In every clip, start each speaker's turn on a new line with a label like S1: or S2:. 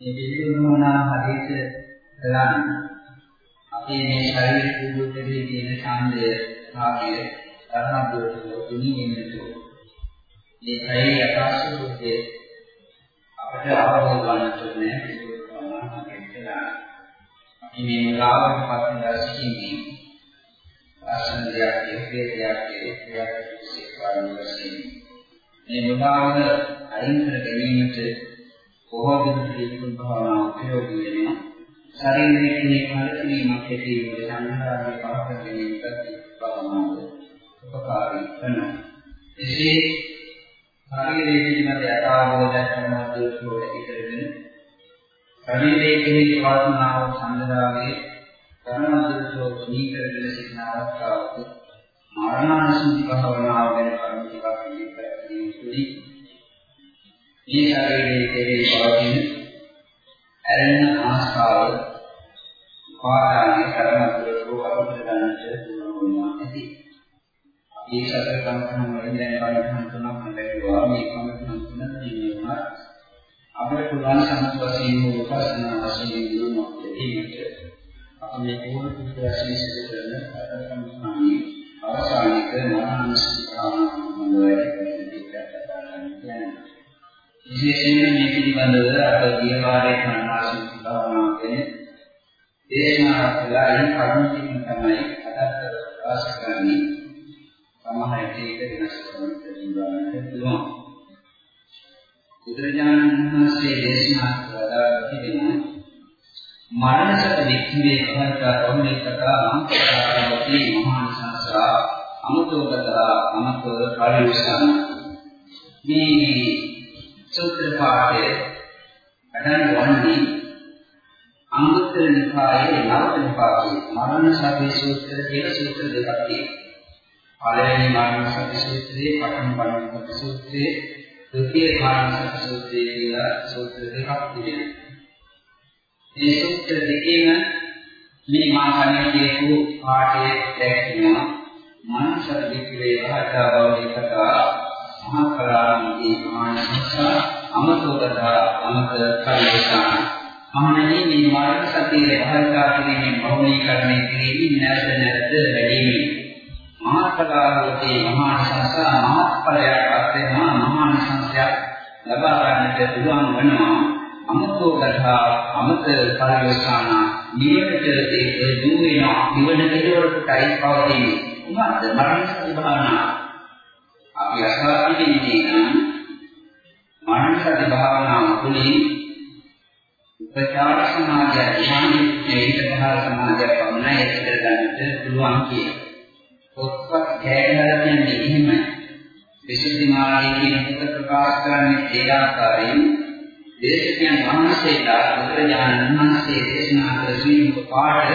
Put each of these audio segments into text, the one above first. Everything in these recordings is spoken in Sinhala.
S1: මේ පිළිගන්නවා හරියට කරන්නේ අපේ මේ ශරීර කුඩුකේ තියෙන ඡන්දය භාගය තරහදුරට දුනියෙන්නට මේ කයි යථාස්වરૂපයේ අපට අවබෝධ ගන්නට නෑ අපි මේ මුලාවට පත් දර්ශකින්නේ ආසන්දයක් ඒකේයක් ඒකයක් සික්වාන වශයෙන් මේ මුලාව අයින් කර ගැනීමට බොහෝ දෙනෙක් ජීවිත භාවනා උපයෝගී වෙනවා ශරීරයේ තියෙන කලකිරීමක් ඇතිවෙන සංහාරයේ පහත ගැනීමට භාවනාව උපකාරී වෙනවා එසේ ශරීරයේ පිළිබඳ යථාබෝධයක් කරනවා දුරුවට ඉතරගෙන ශරීරයේ කෙරෙහි වාසනාව සම්දරාවේ ධර්මදෘෂ්ටෝ සීකරගෙන සිටින අවස්ථාවක මරණාසන්න භාවනාව ගැන කරුණු ටිකක් ඉදිරිපත් කිරීමේදී මේ ශරීරයේ කෙරෙහි පවතින ඇරෙන ආස්කාර පාරාණේ ධර්මදෘෂ්ටෝ අපිට ගන්නට පුළුවන් ඇති. මේ සතර කම්පන වලින් දැන් බලන්න තුනක් හඳුන්වනවා. මේ කම්පන තුන තියෙනවා අපිට පුළුවන් සම්පත වශයෙන් හෝ උපසනා වශයෙන් දිනුනොත් ඒකට අපි මේ පොහොර කුත් වශයෙන් සිදු කරන සතර කම්පනයේ අවසානික මරණස්ථාන විශේෂයෙන් මේ පිළිබඳව අප ගිය වාරයේ කන්නාසු භාවනා කියන දේශනා කළා කරුණු තමයි අදත් ප්‍රකාශ කරන්නේ සමහර විට වෙනස් කරන්නට පුළුවන්. බුදුරජාණන් වහන්සේ දේශනා කළා තිබෙනවා මරණ සත වික්ඛවේ කවර්තා රෝමේ කතා අංකතාවති මහා සංසා අමතෝගතා අමතෝ පරිවසන මේ සූත්‍ර පාඨයේ අඩන් වන්නේ අංගුත්තර නිකායේ නවක නිපාතයේ මරණ සත සූත්‍ර කියලා සූත්‍ර දෙකක් තියෙනවා. පළවෙනි මරණ සති සූත්‍රයේ පඨම මරණ සති සූත්‍රයේ ද්විතීය මරණ සති සූත්‍රයේ කියලා සූත්‍ර දෙකක් තිබෙනවා. මේ සූත්‍ර දෙකේම මේ මා කලින් කියපු පාඩේ දැක්වෙනවා. මනස වික්‍රේ භාෂා බවදී කතා මහා කලාන්ති මානසස අමතෝදා අමත පරිවසන මහණෙනි මේ මරණ සතියේ භාෂා කිරීමේ බහුලීකරණය කිරීමෙන් නැවත නැවත වැඩිමි. මහත්කලාවතේ මහා සංසා මහත්ඵලයක් අත්වෙනවා මහා සංසයක් ලබා ගන්නට පුළුවන් වෙනවා. අමතෝ ගතා අමත පරිවසාන නිවනට ඒ දුර වෙනවා. නිවන කෙරවලටයි පවතින්නේ. උමත් මරණ සති භාවනා අපි අසාධින්නේ නම් මරණ සති භාවනාව තුළින් උපචාර සමාධිය ඥානෙ හේත පහළ සමාධිය පමණයි ඇති කර ගන්නට පුළුවන් කියලා. පොත්පත් කෑගහලා කියන්නේ එහෙම. විසුද්ධි මාර්ගයේ කියන පොත ප්‍රකාශ කරන්නේ ඒ ආකාරයෙන් දේශකයන් වහන්සේලා බුදුරජාණන් වහන්සේ දේශනා කළ සීලක පාඩ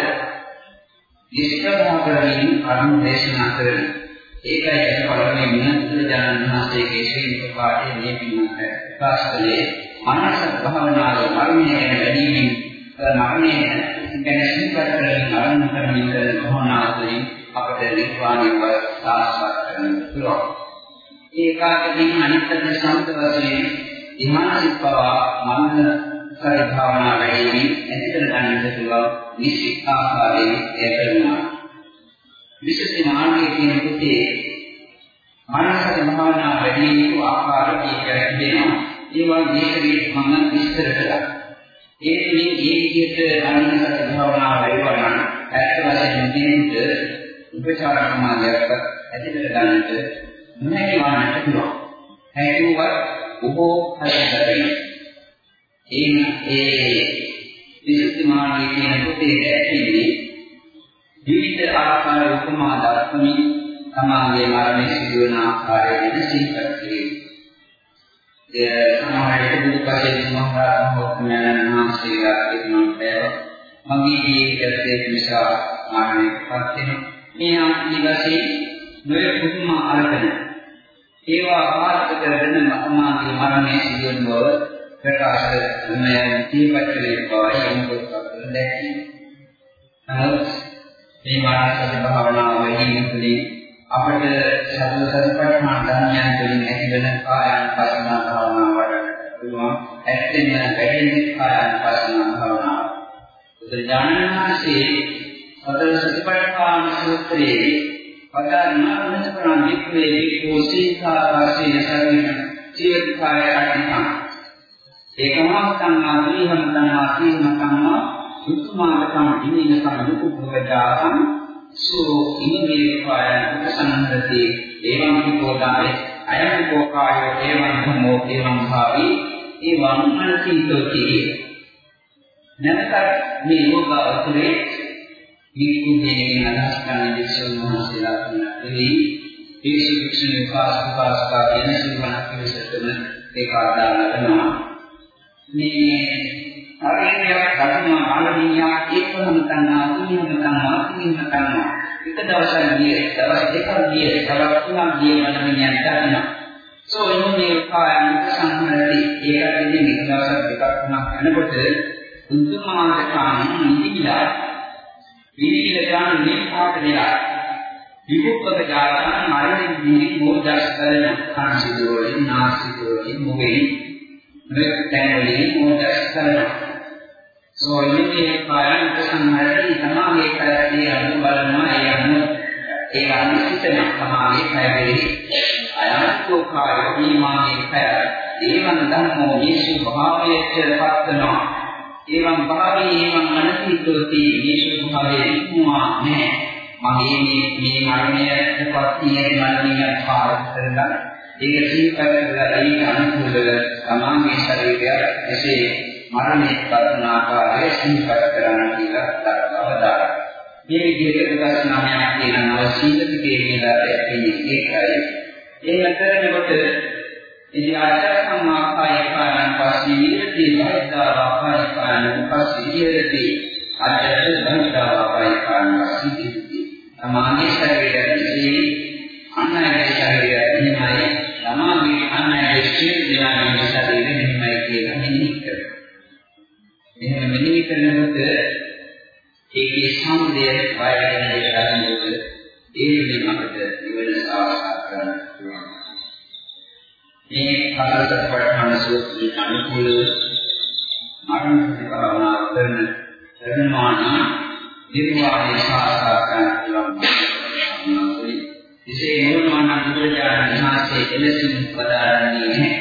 S1: නිෂ්ප්‍රභා කරමින් කරුණු දේශනා කරන ඒකයි ඒක පළවෙනිම බුදුරජාණන් වහන්සේගේ සීලක පාඩේ මේ පිළිමත ප්‍රකාශ කළේ මනස භාවනාව මරණය ගැන වැඩිමින් මරණය ගැන සිහිපත් කරමින් මරණ කරමින් කරන භාවනාව තුළින් අපට නිර්වාණය සාක්ෂාත් කරගන්න පුළුවන්. ඒකාකදී අනිත්‍ය සම්පත වශයෙන් ඉමානසික පවා මන්න සරි භාවනා වැඩිමින් ඇති කර ගන්නට පුළුවන් නිශ්චිත ආකාරයෙන් එය කරනවා. විශේෂ මාර්ගයේ කියන පුතේ මානසික භාවනා වැඩිමින් ආකාර කීපයක් තිබෙනවා. ඒවා මේකේ මම විස්තර කළා. ඒ මේ මේ විදිහට අනිත්‍ය භාවනා වැඩිවන ඇත්ත වශයෙන්ම කියන්නේ උපචාර සමාධියක් ඇති කර ගන්නට නොහැකි වන්නට පුළුවන්. හැකියුවත් බොහෝ හදතරයි. ඒ ඒ විසුද්ධි මාර්ගයේ කියන පොතේ දැක්වෙන්නේ විවිධ ආකාර උපමා දර්ශනි සමාගයේ මරණය සිදුවන ආකාරය ගැන සිහිපත් කිරීම. ඒ සමාජයේ බුදුපසේ මහා මොහොතමයන් වහන්සේලා කියනට මගේ ජීවිතයේ නිසා මරණයටපත් වෙනවා. මේ ආත්මී වශයෙන් නොයෙක් කුතුම අරගෙන ඒවා ආත්ම කරගෙන සමාධි මරණය සිදුවන බව ප්‍රකාශ මේ දීපත් වේ බවයි යොමුකොට දැක්කේ. නමුත් මේ මානසික භාවනාව වැඩි තුලින් අපට සතර සතිපට්ඨාන ධර්මයන් තුළින් ඇතිවන කායන පස්සනා භාවනාව වඩන්නට පුළුවන් ඇත්තෙන්ම වැඩිෙන්නේ කායानुපස්සනා භාවනාව. බුදුරජාණන් වහන්සේ සතර සතිපට්ඨාන සූත්‍රයේ පදානා වෙනස්කරන වික්‍රේ විකෝ සීතාවාසී සරණ චේතකාය අට්ඨං ඒකමහං සංඝා දීහම සංඝා සීම සංඝා සුත්මාකම් ඉනිනකම් දුක්ඛවදාසං සෝ ඉනිමේ කායං උපසංහරති එවං විකෝදාය අයං කෝකායෝ එවං ධම්මෝ එවං භාවි එවං මනසිතෝති නැවතත් මේ යෝග අතුරේ වික්ඛු දෙනකින් අදහස් කරන වික්ෂුන් වහන්සේලා තුනයි වික්ෂු වික්ෂුන් පාස්පාස්කා වෙන සිවණක් විසතම ඒක ආදාන කරනවා. මේ හරියට කටුනා ආලමියා ඒකම තන්නා තුනම තන්නා තුනම තන්නා එක දවසක් ගිය දවස් දෙකක් ගිය දවස් තුනක් ගිය මනමියන් දන්නවා සෝ එන්නේ කායන සංහරති ඒකට ඉන්නේ එක දවසක් දෙකක් තුනක් යනකොට උන්තුමාගේ කාණන් නිදිලා විවිධ ඥාන නිපාත වෙලා විමුක්තක ජාතන මරණින් දිවි මොදස් කරන කන්සිදෝලින් නාසිදෝලින් මොගෙයි මෙතැනවලින් මොදස් කරන සෝයිනේ කායන් සංහරති තමාගේ කරදී අනු බලනවා ඒ අනු ඒ අනු සිතන තමාගේ කයවෙලි අයන්කෝ කාය දීමාගේ කය ඒවන් ධම්මෝ යේසු භාවයට පත්වනවා එවං භාවී එවං මනසිතෝති යේසු භාවයේ ඉක්මවා නැහැ. මගේ මේ මේ මරණයටපත් කියන මරණය පාරක් කරලා ඒක සිහිපත් කරලා ඒක අනුකූලව තමාගේ ශරීරය එසේ මරණයට පත්වන ආකාරය සිහිපත් කරන්න කියලා දක්වවදා. මේ විදිහට ප්‍රකාශනාමයක් තියෙනවා සීලතිකේ කියලා එන්නේ ඒකයි. එහෙම කරනකොට ඉතින් ආචාර සම්මාකාය කායන පස්සේ විරති බහිද්ධා වාකාය කායන පස්සේ විරති ආචාර බහිද්ධා වාකාය කායන පස්සේ විරති තමාගේ ශරීරයේ අන්නයේ ශරීරය එහෙමයි තමාගේ අන්නයේ ශරීරය ශරීරය එහෙමයි කියලා මෙනෙහි කරනවා එහෙම මෙනෙහි කරනකොට ඒකේ සම්දය වයගෙන ඉඳලානොත් ඒ විදිහට නිවන සාක්ෂාත් කරගන්න පුළුවන් මේ කාලසත්පට්ඨාන සූත්‍රයේ අනුකූල මරණ භාවනා කරන ධර්මාන නිර්වාණය සාක්ෂාත් කරගන්න පුළුවන්. විශේෂ නිර්වාණ බුදුරජාණන් වහන්සේ එලෙසින් පදාරන්නේ නැහැ.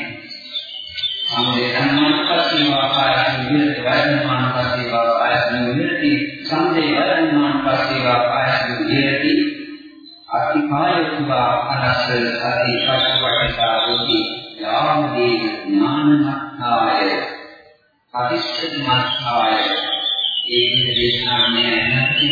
S1: සම්මේ ධර්මානුපස්සීවා කායන විහෙත වර්ණමාන පස්සීවා කායන විහෙති සම්මේ වර්ණමාන පස්සීවා කායන විහෙති අතිකායතුවා අනස්ස අති පස්සවටසා රෝගී යාමදී ඥානමත්තාය අතිශයමත්තාය ඒ දේශනාවේ නැති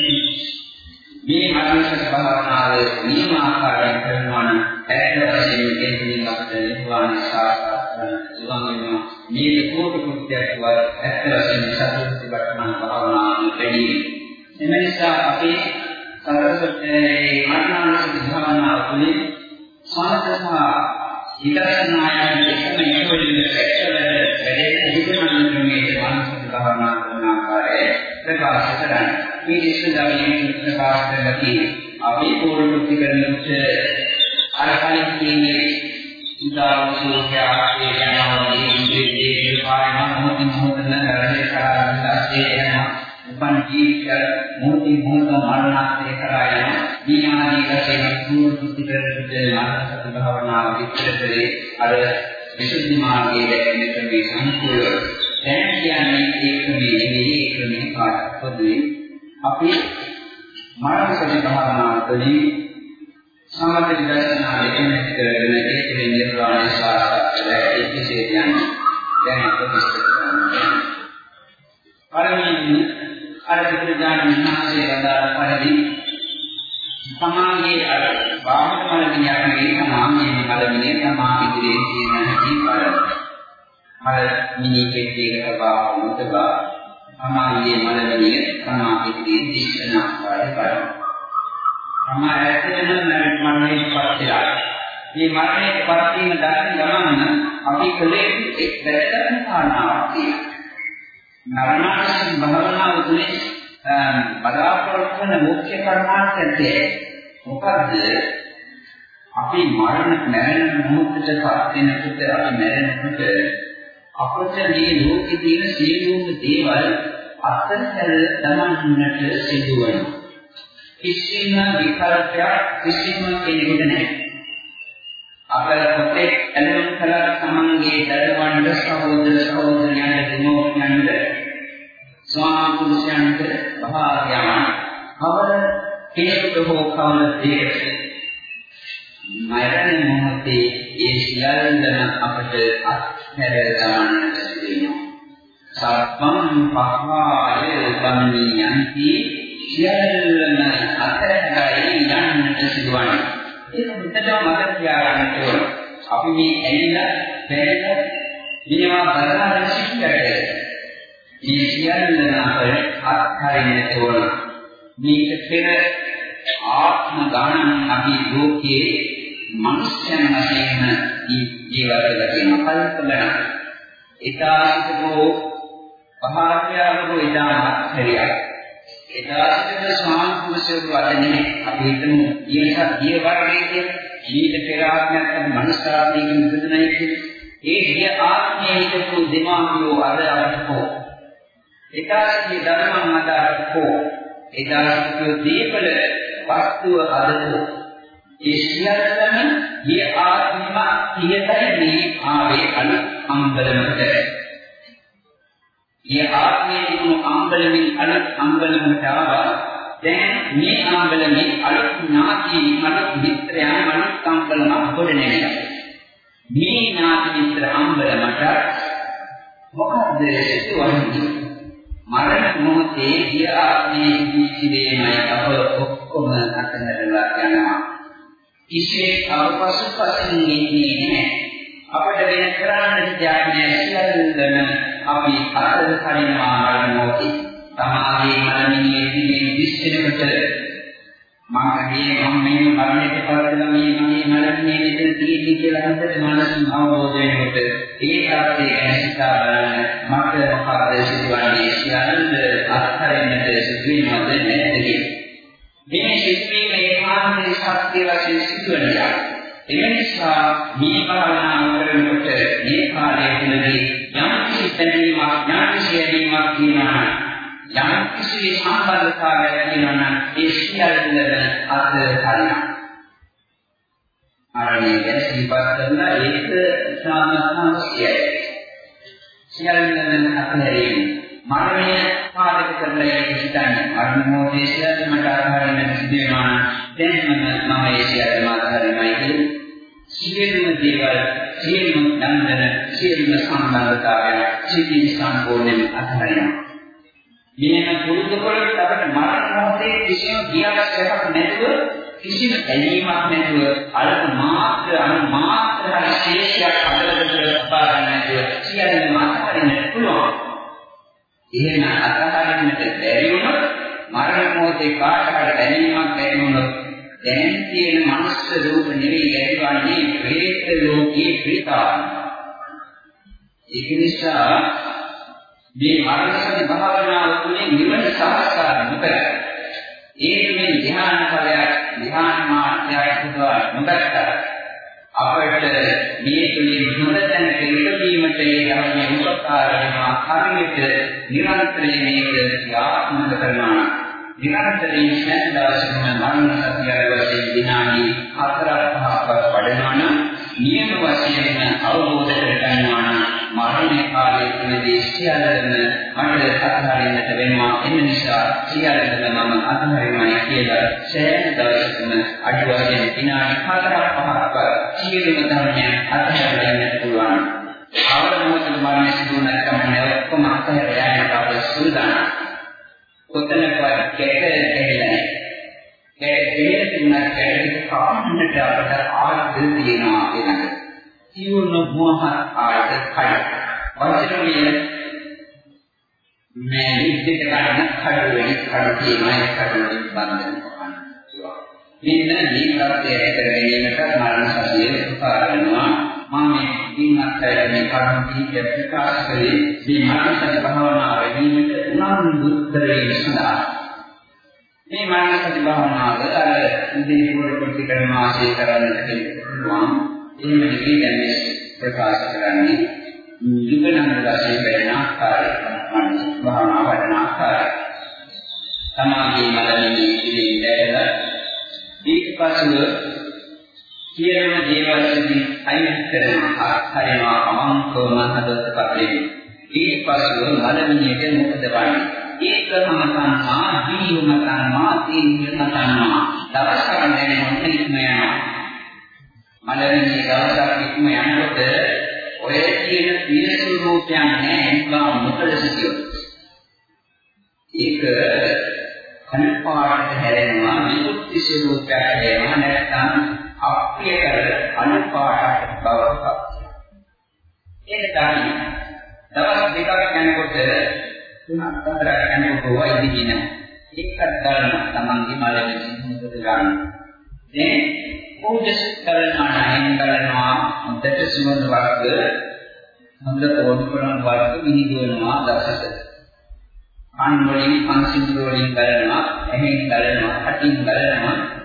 S1: මේ මනසට භාවනාව නියම ආකාරයෙන් කරනවා නම් ඇත්ත වශයෙන්ම දෙන්නේ අපිට නිර්වාණ සාක්ෂාත් කරගන්න පුළුවන් මේ කෝට කෘත්‍යයක් වත් ඇත්ත වශයෙන්ම සතුටු වටමන භාවනාව වැඩි එම නිසා අපේ සතරේ මරණානුසති භාවනාව තුළින් සාධක විදර්ශනායන එකම නිරෝධිත පැත්තවල වැඩෙන හිතමන ක්‍රමයේ මානසික භාවනා කරන ආකාරය ප්‍රකාශ කරන්න. මේ ඉස්සදාවියේ ප්‍රකාශ කරලා අපි පූර්ණ කරනකොට අර කලින් කියන්නේ උදාවසෝඛ්‍යා කියනවා මේ ඉන්ද්‍රියේ පාරම මොහොතින් මොහොතන කරන්නේ කරන්නේ යනවා. උපන් ජීවිත මොහොතින් මොහොත මරණාස්තේ කරා යනවා. දීනාදී වශයෙන් පූර්ණ පිටිකරට මානසික භාවනාව විචතරේ අර විසුද්ධි මාර්ගයේ දැක්වෙන ක්‍රමයේ සම්පූර්ණ දැන් කියන්නේ ඒක මේ නෙවෙයි ඒක මේ පාඩක් පොදුවේ අපි මානසික භාවනාව තුළින් සමථ විදර්ශනා දෙකෙන් කරගෙන ඒකේ නිර්වාණය සාක්ෂාත් කරගන්න ඉතිසේ යන්නේ දැන් අප විස්තර කරනවා පළවෙනි අර බුදුදාන මහසේ වදාළ පරිදි සමාගයේ අර බාහිර මලමිණියගේ සමාගයේ මලමිණිය තමා ඉදිරියේ තියෙන හැටි බල මල මිනිකෙක්ගේ ස්වභාවය තබා සමාගයේ මලමිණිය තමා ඉදිරියේ දිස්සන ආකාරය බලන තමා ඇත්තටම මරණයට පත් වෙලා මේ මරණයට පත් වීම දැන ගමන් අපි කලේ එක් වැදගත් කාරණාවක් තියෙනවා මරණාසන්න භාවනාව තුළින් බලාපොරොත්තු වන මුඛ්‍ය කර්මාන්තය මොකද්ද? අපි මරණ මරණ මොහොතට පත් වෙනකොට අපි මරණකොට අපට මේ ලෝකේ තියෙන සියලුම දේවල් අත්හැර දමන්නට සිදු වෙනවා. කිසිම විකල්පයක් කිසිම කෙනෙකුට නැහැ. අපල පොතේ ඇලෙන කලක් සමන්ගේ දරුවන්ට සහෝදර සහෝදරයන්ට දෙමෝපියන්ට ස්වාමි පුරුෂයන්ට භාර්යාවන් අවර කෙනෙකුට හෝ කවන දෙයකට මරණ මොහොතේ ඒ සියල්ලම අපට අත්හැර ගන්නට සිදෙනවා. සත්වම් පහාය ගම්මියන්ති සියල්ලම අත්හැරගයි යන්නට සිදුවන්නේ. ඒක මෙතනම මතක තියාගන්න ඕන. අපි මේ ඇලිලා බැරිලා මේවා බලන සිද්ධියට මේ සියල්ලම අපට අත්හරින්න ඕන. මේක පෙර ආත්ම ගණන් අපි ලෝකයේ මනුෂ්‍යයන් වශයෙන් ජීවත් වෙලා තියෙන කල්පනා ඊතාසිකෝ පහාර්යාවකෝ ඉදාමත් හරියක් ඊතාසික සාන්තුසෙරු වදනේ අපි හිතමු ඊටත් ගිය වර්ගයේ කියන ජීවිත පෙර ආත්මයක් අපි මනුෂ්‍යාත්මයකින් ඉපදුණයි කියන්නේ ඒ ගිය ආත්මයේ හිටපු දෙමාපියෝ අද අපෝ ඊතාසිකේ ධර්මං අදාරකෝ ඊතාසිකෝ දීපල වස්තුව අදකෝ ඒ සියල්ලම ගිය ආත්මම කියතයි මේ ආවේ අලුත් අම්බලමකට. ගිය ආත්මයේ තිබුණු අම්බලමින් අලුත් අම්බලමකට ආවා. දැන් මේ අම්බලමේ අලුත් ඥාති අලුත් මිත්‍රයන් අලුත් අම්බලමක් ගොඩ නැගෙනවා. මේ ඥාති මිත්‍ර අම්බලමට මොකද සිදුවන්නේ? මරණ මොහොතේ ගිය ආත්මයේ ජීවිතේමයි අප ඔක්කොම අතහැරලා යනවා. කිසියෙක් අවපසු පසින් ඉන්නේ නැහැ. අපට වෙන කරන්න දෙයක් නැහැ සියල්ලම අපි අතර කරිනවා ආරම්භෝති. තමාගේ මනමිනේ දිනේ විශ්වෙනකොට මාගේ මම මේ මරණයට පස්සෙලා මේ මගේ මරණයේ මෙතන තියෙන්නේ කියලා හිතට මනසින් අවබෝධ වෙනකොට ඒ තාත්තේ ගැන සිතා බලන්න මට මොකද සිදුවන්නේ සියල්ල අත්හරින්නට සිදු වෙනවද නැද්ද කියලා. මේ සිද්ධීම ඒකාන්තයේ සත්‍ය වශයෙන් සිදුවන දෙයක්. ඒ නිසා මේ භාවනාව කරනකොට මේ කාලය තුළදී යම් කිසි බැඳීමක් යම් කිසි ඇලීමක් තියෙනවා යම් කිසි සම්බන්ධතාවයක් තියෙනවා නම් ඒ සියල්ලම අත හරිනවා. ආරණ්‍ය ගැන සිහිපත් කරලා ඒක සාමත්ම අවශ්‍යයි. සියල්ලම අත්හැරීම මරණය පාදක කරලා යන්න හිතන්නේ මරණ මොහොතේ සියල්ල මට ආහාරයෙන් සිදු වෙනවා දැන් මම මම ඒ සියල්ල මාතරිමයි කියන්නේ සියලුම දේවල් සියලුම නන්දන සියලුම සම්බන්ධතාවයන් සිටින් සම්පූර්ණයෙන් අත්හරිනවා. මෙන්න පුරුදු කරලා අපිට මරණ මොහොතේ කිසිම ගියක් සැපක් නැතුව කිසිම ඇලීමක් නැතුව අල්ප මාත්‍ර අනු මාත්‍ර හරි ශේෂයක් අදලද ලබා ගන්න නැතුව සියල්ලම අත්හරින්න පුළුවන්. එහෙම අතහරින්නට බැරි වුණොත් මරණ මොහොතේ කාට හරි දැනීමක් ඇති වුණොත් දැන් තියෙන මනුස්ස රූප නෙවෙයි ඇතිවන්නේ ප්‍රේත ලෝකයේ ප්‍රීතාන. ඒක නිසා මේ මරණ සති භාවනාව තුළින් නිවන සාක්ෂාත් නොකර ඒ මේ ධ්‍යාන ඵලයක් ධ්‍යාන මාත්‍යයක් පුදවා නොගත්තා අපට මේ තුලින් හොඳතැන කෙරෙීමට ඒ ධර්මයේ උපකාර වෙනවා හරියට නිරන්තරයෙන් මේක ක්‍රියාත්මක කරනවා නිරන්තරයෙන් සැලසීම මරණ සත්‍යය වශයෙන් විනාඩි 4ක් 5ක් වඩනවා නම් නියම වශයෙන්ම අවබෝධ කරගන්නවා නම් මරණ කාලයේ තුලදී සියල්ලම මට අත්හරින්නට වෙනවා එම නිසා සියල්ලම මම අත්හරිනවා කියලා සෑම දවසකම අඩු වශයෙන් විනාඩි 4ක් 5ක් සියලුම ධර්මයන් අත්හැරගන්න පුළුවන්. අවර මොහොතේ මරණය සිදු නැත්නම් ඔක්කොම අත්හැර යන්නට අප සූදානම්. කොතනකවත් කැට ඇහෙලා නැහැ. කැට දෙන්න තිබුණා කැට කාන්නට අපට ආර්ධ තියෙනවා කියනක. ජීවන මොහත් ආර්ධ කයි. වචනයේ මේ විදිහට ගන්න කඩ වෙන කඩ තියෙනවා කඩ වලින් බන්ධන කරනවා. මෙන්න මේ தත්ත්වය ඇතර ගැනීමට මරණ සතිය උපකාර වෙනවා. මම මේ දිනක් මේ කර්ම කීපය ප්‍රකාශ කළේ මේ මරණ සති භාවනාව වැඩිමිට උනන්දු කරගෙන සඳහා. මේ මරණ සති භාවනාව අර ඉදිරි පොර ප්‍රතිකරණ වාසය කරන්නට පුළුවන්. එහෙම නෙවෙයි දැන් ප්‍රකාශ කරන්නේ යුගනන්ද වශයෙන් වැඩෙන ආකාරය තමයි භාවනා වඩන ආකාරය. තමාගේ මලමිණී ඉදිරියෙන් දැරලා ඊට පස්ව කියන දේවල් වලින් අයින් කරනවා හරිනවා අමංකවම හදවත පතේ. ඊට පස්ව මලමිණියට මොකද වන්නේ? ඒක මතන්නා, දීව මතන්නා, තීන්ද මතන්නා. දවසක් දැනෙන්න ඉක්ම යනවා. මලමිණිය දවසක් ඉක්ම යනකොට ඔය කියන පිය ස්වරූපයන් නැහැ නිකන් මොකද සිටියොත්. ඒක කනපාඩට හැරෙනවා විමුක්ති ස්වරූපයක් හැරෙනවා නැත්නම් අප්‍රිය කර අනුපාඩට බවපත්. ඒක තමයි. දවස් දෙකක් යනකොට තුනක් හතරක් යනකොට වයිදි කියන එකක් ගන්න තමන්ගේ මලමිණිය මොකද ගන්න. දැන් පූජස් කරනවා නයන් කරනවා හොඳට සුවඳ වර්ග හොඳ ඕනිකරන වර්ග විහිදුවනවා දසක අන් වලින් පංසිඳු වලින් කරනවා එහෙන් කරනවා අටින් කරනවා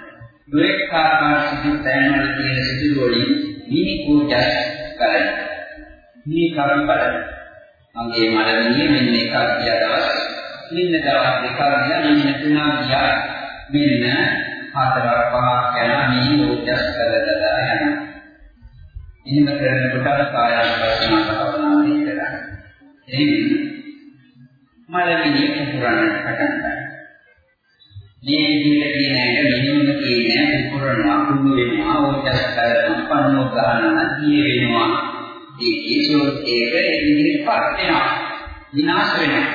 S1: දුරෙක් ආකාර සිදු තැන්වල තියෙන සිදු වලින් මිනි පූජස් කරනවා මේ කර්ම බලන මගේ මලමිණිය මෙන්න එකක් ගියා දවස් මෙන්න දවස් දෙකක් ගියා මෙන්න තුනක් ගියා මෙන්න හතරක් පහක් යනවා මේ ලෝකස් කරදලා යනවා. එහෙම කරනකොට කායानुපස්සනා භාවනාව ඉදලා. එයින් මලමිණි පුරණ පටන් ගන්නවා. මේ විදිහට කියන එක මෙහෙම කියන්නේ පුරණවා කුඩු වෙනවා ඕකස් කරනවා පන්නෝ ගන්නවා දිය වෙනවා. ඒ ඒසොත් ඒක ඒ විදිහට පත් වෙනවා. විනාශ වෙනවා.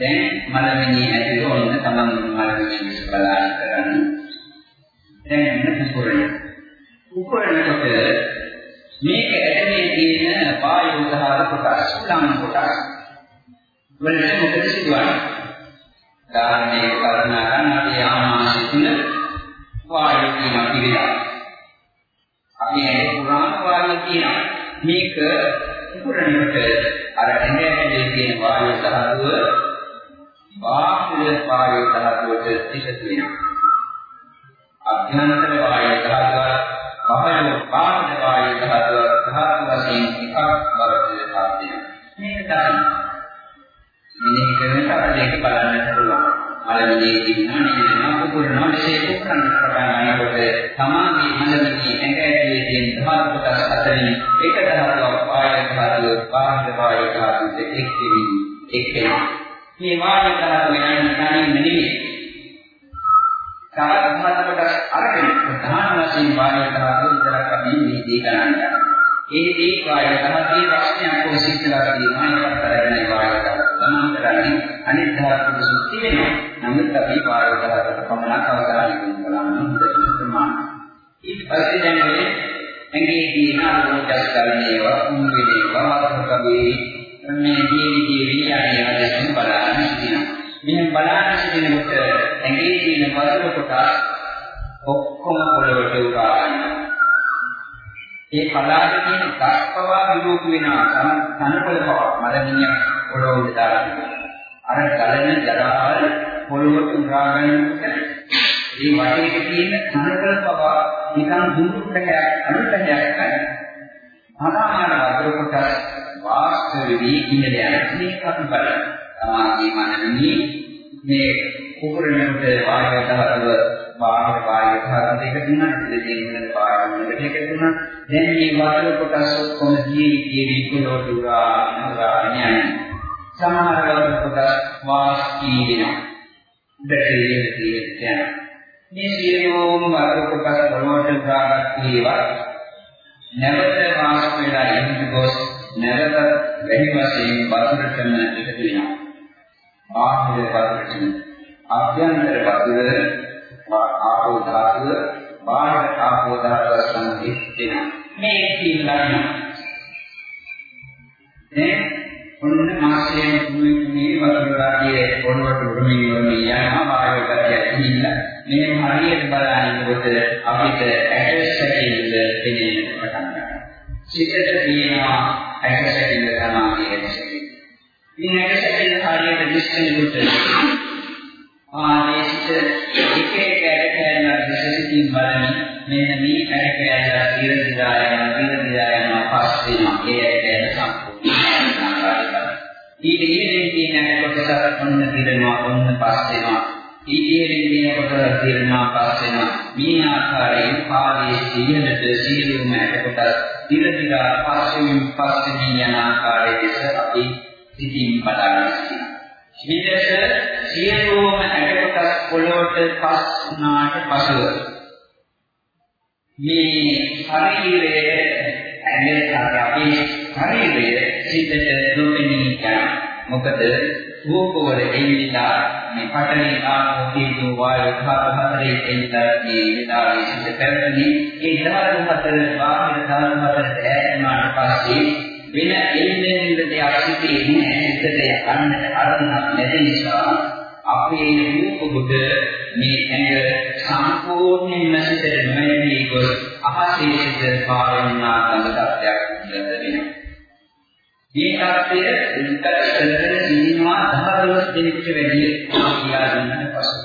S1: දැන් මලමිණි ඇතුළේ ඔන්න තමන් මලමිණි බලන්න කරන්නේ දැන් මෙන්න කුකුරණය. කුකුරණයට මේක ඇතුලේ තියෙන වායු උදාහර කොටස් උලං කොටස් වලට මොකද සිදුවන්නේ? ධාර්මයේ කරුණා කරන අපි ආමාශය තුල වායු කියන පිළිලා. අපි ඇයි පුරාණ වායු කියන මේක කුකුරණයට අර ඇඟ ඇතුලේ තියෙන වායු ධාතුව බාහිර වායු ධාතුවට පිටත වෙනවා. අභ්‍යන්තර වායු ධාතුව බාහිර බාහිර වායු ධාතුව ධාතු වශයෙන් එකක් බවට පත් වෙනවා. මේක තමයි. මෙනෙහි කරනකොට ඒක බලන්නට පුළුවන්. මලමිණියේ තිබුණා නේද? කුකුරනවා මෙසේ කුකුරන පටන් ගන්නකොට තමාගේ මලමිණියේ ඇඟ ඇතුලේ තියෙන ධාතු කොටස් අතරින් එක ධාතුවක් වායු ධාතුව බාහිර වායු ධාතුවට එක් වෙමින් එක් වෙනවා. මේ වායු ධාතුව යන්නේ තනියම නෙවෙයි. සාධාරණ කොටස් අරගෙන ප්‍රධාන වශයෙන් වායය ධාතුව විතරක් අපි මේ දේ කරන්නේ. ඒ දේ වායය ධාතුවේ ප්‍රශ්නයක් කොහොසිතලා තියෙනවා ඒකට කරගෙන වායය ධාතුව ගමන් කරන්නේ අනිත් ධාතු සුද්ධි වෙනවා. නමුත් අපි වායය ධාතුවට පමණක් අවධානය යොමු කරන්න හොඳට ප්‍රමාණ. ඊට පස්සේ දැන් මේ ඇඟේ තියෙන ආරෝග්‍ය ස්කරණේවා කුම්බේවා ආත්මකවේ මේ ජීවිතයේ විඥානය වශයෙන් බලන්න සිටිනවා. මෙහෙම බලන්න සිටිනකොට ඇඟේ තියෙන වතුර කොටස් ඔක්කොම පොළවට උරා ගන්නවා. ඒ පලාවේ තියෙන ගස්පවා විරූප වෙනවා. තනකොළ පව මලමිණිය පොළොව උඩ දාලා අර ගලන ජරාවල් පොළොවට උරා ගන්නකොට ඒ වටේට තියෙන තනකොළ පව නිකන් දුමුට්ටකයක් අනුතයක් කරනවා. අනාමාන වතුර කොටස් වාස්ත වෙවි ඉන්න යන මේක අපි බලන්න. තමාගේ මනමිනි මේ කුකුරණයට වායය ධාතුව බාහිර වායය ධාතුව දෙක තුනක් දෙකෙන් වායය දෙක තුනක් දැන් මේ වායු කොටස් ඔක්කොම ජීවි ජීවි කුලෝ දුරා නරා ඥාන සමහර වල කොටස් වාස්කී වෙනවා දෙකේ තියෙන මේ සියලුම වායු කොටස් වලට උදාගත් ඒවා නැවත වාස් වෙලා ඉන්න ගොස් නැවත වැඩි වශයෙන් වතුරටම එකතු වෙනවා. බාහිර වතුරට අභ්‍යන්තර වතුර ආපෝ ධාතුව බාහිර ආපෝ ධාතුව සම්පූර්ණ මේ කීලන්න දැන් ඔන්න මාසයෙන් තුනේ වතුර රාජ්‍යයේ පොළොවට උරුමී වුණේ යනවා බාහිර ගතිය කිහිල්ල මේ හරියට බලනකොට අපිට ඇටසැකිල්ල පෙනෙන්න පටන් ගන්නවා. සිතට තියෙනවා ඇටසැකිල්ල තමයි ඇටසැකිල්ල ඉතින් ඒක සැකේ හරියට දිස්සෙන්නට ආදේශිත එක එක ඇට කෑල්ලක් දිසසිතින් බලන මෙන්න මේ ඇට කෑල්ල ඊට ඉහළින් තියෙන කොටස ඔන්න දිරනවා ඔන්න පස් වෙනවා. ඊට ඉහළින් තියෙන කොටස දිරනවා පස් වෙනවා. මේ ආකාරයෙන් පාදයේ සියලට සියලුම කොටස් දිර දිර පස්වෙන් පස්වෙන් යන ආකාරයේ දෙස අපි සිතින් බලන්න සිටිනවා. විදස සියලුම කොටස් පොළොවට පස් වුණාට පසුව මේ ශරීරයේ ඇඟේ අපේ ශරීරයේ සිතට නොපෙනී යන මොකද රූපවල එන්නේ මේ පඨවි ආපෝ තේජෝ වායු ධාතු හතරේ එන්නේ මේ විදාවේ සිට පැවතුනේ ඒ ධාතු හතර බාහිර ධාතු හතරට ඈත්නාට පස්සේ වෙන එන්නේ දෙයක් සිටේ නැහැ. හිතට යන්නට අරමුණක් නැති නිසා අපේ රූප බුද මේ ඇඟ සම්පූර්ණයෙන්ම සිතට නොයදී ගොස් අහසේ සිට පාවෙනා ගඳ තත්ත්වයක් ලැබෙනවා මේ කාර්යය උත්තර කරගෙන ඉන්නවා 10 දෙනෙකුට වැඩි කියලා දුන්නට පසු.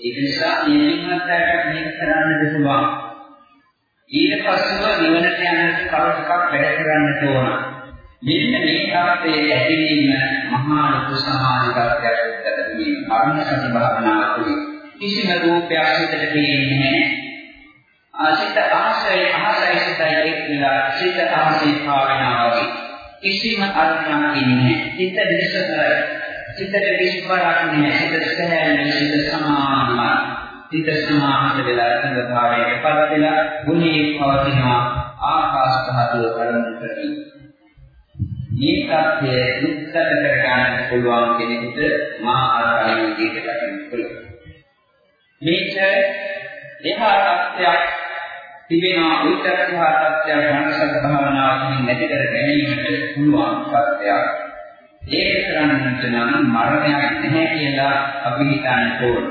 S1: ඒක නිසා මේ මිනිහට මේක කරන්නද පුළුවන්. ඊට පස්සෙව නිවනට යන කවටක් වැඩ කරන්නට ඕන. මෙන්න මේ කාර්යයේ ඇතිවීම මහා ලොකු සමාධිගතයක් උත්තර මේ කර්ම සති භාවනාවකදී කිසිම රූපයක් හිතට දෙන්නේ නැහැ. ආසිත ආසය ආසය සිතයි එක්කලා සිත ආසී භාවනාව වගේ කිසිම අර්ථයක් ඉන්නේ සිත විශ්සතරයි සිතට කිසිවක් නැහැ. සිත සහැල්ලු සිත සමානයි. සිත සමාහිත වෙලා සංගතාවයට පත් වෙලා ගුණී පවතිනවා ආකාශ ධාතුව කරන්නේ මේ தත්ය දුක්කට කර ගන්න පුළුවන් කෙනෙකුට මා ආකාරයෙන් විදිහට දකින්න පුළුවන් මේක එහා තත්යක් තිබෙනවා උත්තරහා තත්ත්වයක් මනසක භාවනාවකින් නැති කර ගැනීමට පුළුවන් තත්ත්වයක්. ඒක කරන්නට නම් මරණයක් නැහැ කියලා අපි හිතන්න ඕන.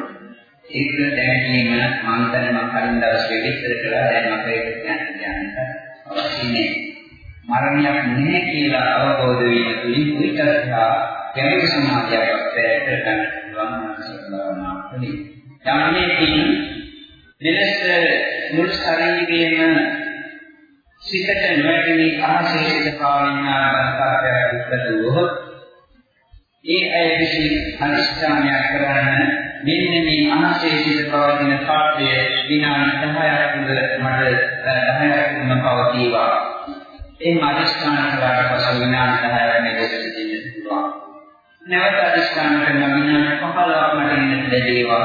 S1: ඒක දැනගැනීම මම දැන් මම කලින් දවසේ විස්තර කළා දැන් මම ඒක කියන්න අවශ්‍ය නැහැ. මරණයක් නැහැ කියලා අවබෝධ වීම තුළින් උත්තරහා කැමති සමාධියක් ඇති කරගන්න පුළුවන් මනසක භාවනාවකදී. යම් මෙලෙස මුල් ශරීරයේම සිතට නොඇතිනි ආශේෂිත කාවිඥානකාරයක් උත්තරවොත් ඒ අය විසින් අනිෂ්ඨානයක් කරන්න මෙන්න මේ ආශේෂිත පවතින කාර්යය විනාඩි 10ක් තුළ මට 10ක් තුන පවතිවා ඒ අනිෂ්ඨාන කළාට පසු විනාඩි 10ක් මේක සිටින්න පුළුවන් නැවත අනිෂ්ඨාන කරන විනාඩි 15ක් මට ඉන්න ලැබේවා කියලා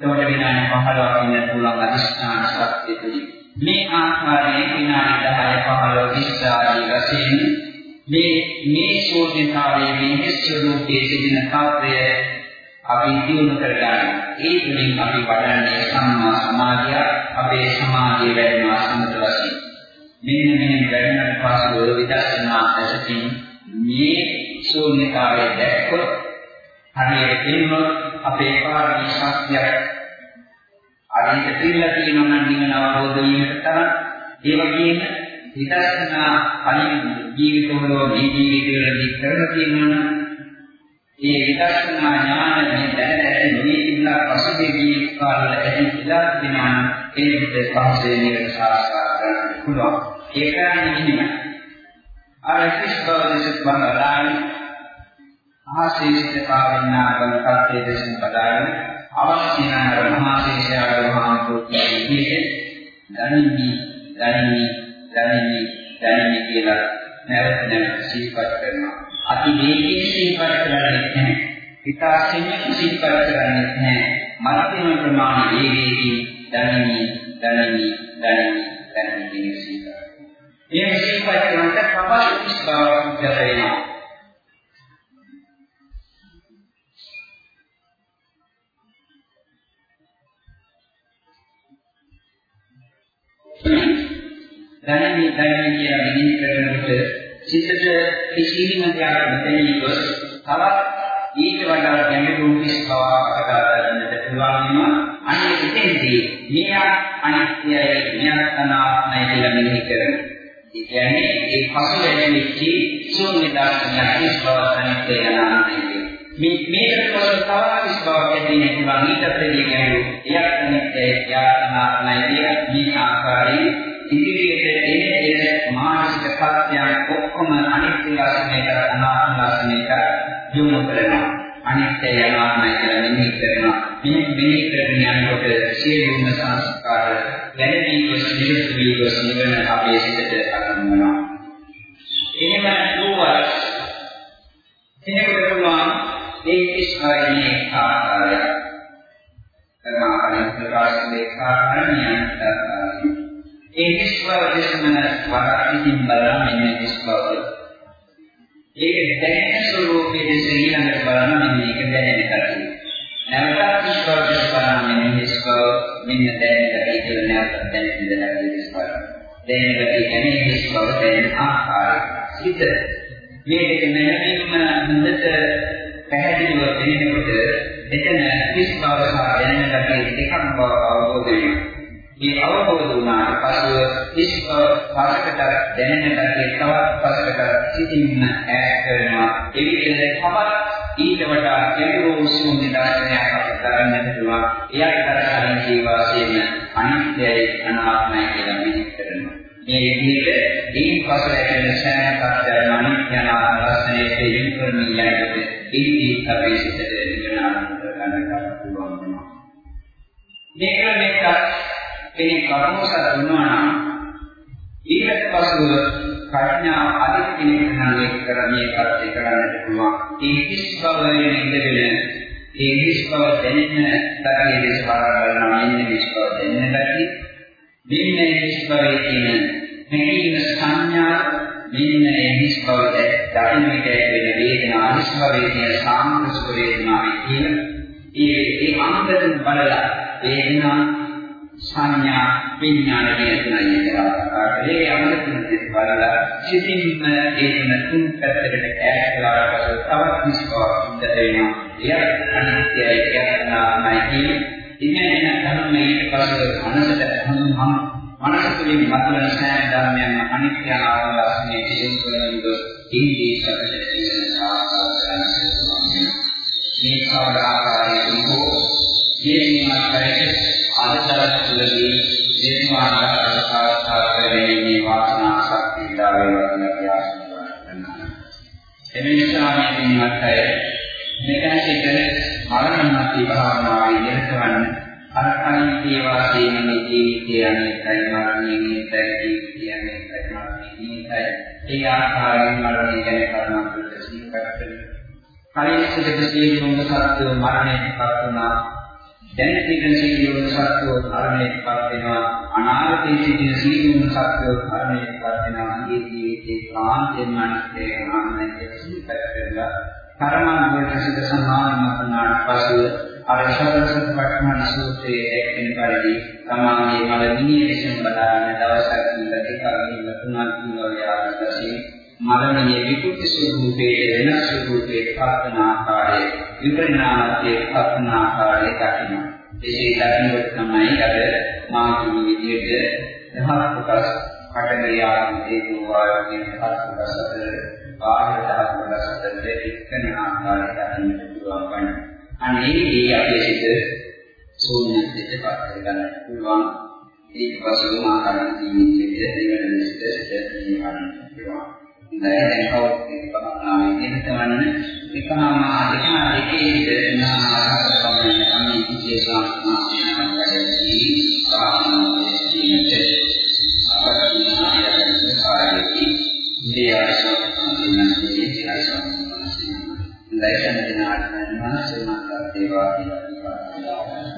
S1: එතකොට විනාඩි 15ක් ඉන්න පුළුවන් අදිස්ථාන ශක්තිය තුලින් මේ ආකාරයෙන් විනාඩි 10 15 20 ආදී වශයෙන් මේ මේ ශෝධිතාවයේ මේ ස්වરૂපයේ සිටින කාර්යය අපි දියුණු කරගන්න. ඒ තුලින් අපි වඩන්නේ සම්මා සමාධිය, අපේ සමාධිය වැඩිනවා සමත වශයෙන්. මෙන්න මේ වැඩෙන පාසල විදර්ශනා ඇසකින් මේ ශූන්‍යතාවය දැක්කොත් හරියට කියනොත් අපේ පාරමී ශක්තියක් අරින්ට පිළිලා තියෙනවා නම් නිවන අවබෝධ වීමට තරම් ඒ වගේම විදර්ශනා කලින් ජීවිතවල මේ ජීවිතවලදී කරලා තියෙනවා ඒ විදර්ශනා ඥාන මේ දැන ඇති නොවී තිබුණා පසුගිය ජීවිත කාලවල ඇති ඉලා තිබෙනවා ඒ විදිහට පහසේ මේක සාක්ෂාත් කරගන්න පුළුවන්. ඒ කරන්නේ නිවන අර කිස්බවදෙස් බංගලානි ආශීර්වාද පාවින්නාගම් කත්තේ දේශන පදාගෙන අවශ්‍ය නම් මහාශේෂයාගේ මහාන්තෝත්යේ විදිහට දනිමි දනිමි දනිමි දනිමි කියලා නැවත නැවත සිහිපත් කරනවා. අති වේගයෙන් සිහිපත් කරන්නේ නැහැ. හිතාසෙන් සිහිපත් කරන්නේ නැහැ. මධ්‍යම ප්‍රමාණ වේගයෙන් දනිමි දනිමි දනිමි දනිමි කියන සිහිපත්. මේ සිහිපත් කරනකොට කපස් බවක් ජත වෙනවා. දැනෙන්නේ දැනෙන්නේ කියලා මෙනෙහි කරනකොට සිතට කිසිම දෙයක් නොදැනී ගොස් තවත් ඊට වඩා ගැඹුරු විස්කවාකට ගන්නට පුළුවන් වෙනවා අනේ ඉතින්දී මෙයා අනිත්‍යයි මෙයා අනාත්මයි කියලා මෙනෙහි කරන. ඒ කියන්නේ ඒ පසු වෙනෙච්ච ශූන්‍යතාවය ඉස්බව අනිත්‍ය අනාත්මයි මේ මේකට පස්සේ තව විස්බවක් ඇති නැතිවම ඊට පස්සේ ගැඹුරු එයක් අනිත්‍යයි එයක් අනාත්මයි මේ ආකාරයෙන් ඉදිරියට එන එන මානසික සත්‍යයන් ඔක්කොම අනිත්‍ය වශයෙන් අනාත්ම වශයෙන් යොමු කරනවා. අනිත්‍ය යනාත්මය කියලා මෙනෙහි කරනවා. මේ මෙනෙහි කරගෙන යනකොට සියලුම සංස්කාර ගැළපී ගොස් නිරුත් වී ගොස් නිවන අපේ සිතට අරමුණනවා. එහෙම වුවත් කෙනෙකුට පුළුවන් ඒ කිස්හාරයේ ආකාරය කරන අනිත් ප්‍රකාශයේ කාරණියන්ට ඒ කිස්වව දෙසම වරකින් බලන මෙන්න කිස්වව ඒක දැනෙන ස්වરૂපයේ දෙස ඊළඟට බලන මෙන්න ඒක දැනෙන කතිය නැවතත් කිස්වව දෙස බලන මෙන්න කිස්වව මෙන්න දැනෙන කතිය කියලා නැවතත් දැනෙන දැනෙන කිස්වව දැනෙන කතිය කියන්නේ කිස්වව දැනෙන ආකාරය. සිත. මේ දෙක නැතිවම හොඳට පැහැදිලිව දැනෙනකොට එතන කිස් බව සහ දැනෙන ගැටේ දෙකක් බව අවබෝධ වෙනවා. මේ අවබෝධ වුණාට පසුව කිස් බව පසකට දැනෙන ගැටේ තවත් පසකට සිටින්න ඈත් කරනවා. එවිට තවත් ඊට වඩා ගැඹුරු උසුම් නිදර්ශනයක් අපිට ගන්නට පුළුවන්. එයාට කරකලින් ජීවාසයෙන් අනිත්‍යයි අනාත්මයි කියලා මෙහෙ කරනවා. මේ විදිහට දීන් පසු ඇතිවන සෑම තත්ත්වයක්ම අනිත්‍ය අනාත්ම ලක්ෂණයට යොමු කරමින් යනකොට ඉන්දී අපේ සිතට නිවන ආරම්භ ගන්නට පුළුවන් වෙනවා. මේක මේක කෙනෙක් කර්මසත් වුණා නම් ඊට පසුව ප්‍රඥාව අධික කෙනෙක් නම් ඒක කරන්නේ කර්තය කරන්නට පුළුවන්. ඒ කිස් බවයෙන් ඉඳගෙන ඒ කිස් බව දැනෙන තරයේ දේශ බලනවා මෙන්න කිස් බව දැනෙන පැති මෙන්න මේ කිස් බවේ තියෙන මෙහින සංඥා මෙන්න මේ කිස් බව දකින්න විට වෙන වේදනා අනිස්භවයේ තියෙන සාමෘෂ්ක වේදනාවේ කියන ඒ ඒ අන්තයෙන් බලලා වේදනා සංඥා විඥාන කියන තුනයි කරාකාරයේ අන්තයෙන් බලලා සිතින්ම ඒකන තුන් පැත්තකට ඈත් කළා පසු තවත් කිසිවක් ඉඳ වෙනවා. එය අනිත්‍යයි කියනවාමයි කියන්නේ ඉන්නේ එන ධර්මයේ ඊට පස්සේ මනසට හඳුන්වන මනස තුළින් මතුවන සෑම ධර්මයන් අනිත්‍ය ආත්ම ලක්ෂණයේ තේරුම් කරගන්න ඉන්දී සැකසෙන ආකාරයන් මේ කාර්යාකාරයේ හෝ ජීවමානයේ අදතරත් තුළදී ජීවමානකාරකාර කරන්නේ වාසනා ශක්තිය දාවේ වදින ප්‍රයාස කරනවා. එනිසා මේ දිනවත්ය මෙතන සිට මරණ මතී භාවනාවේ නිරතවන්න අර අනිත්‍ය වාසයෙන් මේ ජීවිතය අනිත්‍යයි මරණය අනිත්‍යයි ජීවිතය අනිත්‍යයි මරණය අනිත්‍යයි ඒ ආකාරයෙන් මරණය ගැන කරුණාකර සිහිපත් කරනවා. කලින් සිට සියලුම සත්‍ය මරණයටපත් වුණා. දැන් සිටින සියලුම සත්‍ය මරණයටපත් වෙනවා. අනාගතයේ සිටින සියලුම සත්‍ය මරණයටපත් වෙනවා. මේ ජීවිතේ කාන්තෙන් අනිත්‍ය අනාත්මය සිහිපත් කරලා කර්මාන්තයේ සිට සමානම වුණාට පසුව අර සතරසත් පට්ඨාන සූත්‍රයේ එක්කෙන පරිදි තමාගේ මල මිනිය විසින් බලාගෙන දවසක් ඉඳලා දෙකක් ඉඳලා තුනක් ඉඳලා යාගෙන පස්සේ මලමියේ විකෘති ස්වરૂපයේ වෙනස් ස්වરૂපයේ පත්තන ආකාරය විපරිණාමයේ පත්තන ආකාරය දකින්න. ඒ දකින්නට තමයි අර මාගේ විදිහට දහස් කොටස් කටගේ ආදී දේවායෝගේ දහස් කොටස් අතර බාහිර දහස් කොටස් අතර දෙකෙන ආකාරය දකින්න පුළුවන් වන්නේ. අනේ ඒ අපේ සිත ශූන්‍යත්වයට පත් කරගන්න පුළුවන්. ඒක පසුව මාකරණ ජීවිතයේ දෙවන විස්තර සිත නිවන්න පුළුවන්. දැන් කවුරුත් භාවනාවේ නිරතවන්න එකම ආදිකම දෙකේ දෙන්නා සම්මත අමි විශේෂ මානසිකවලදී භාවනාවේ ජීවිතේ අපරිණාමයේ කාර්යයේ ඉන්දියාවේ සම්පූර්ණ ලයිසන් දිනාට නම් සමාන දේවා කියලා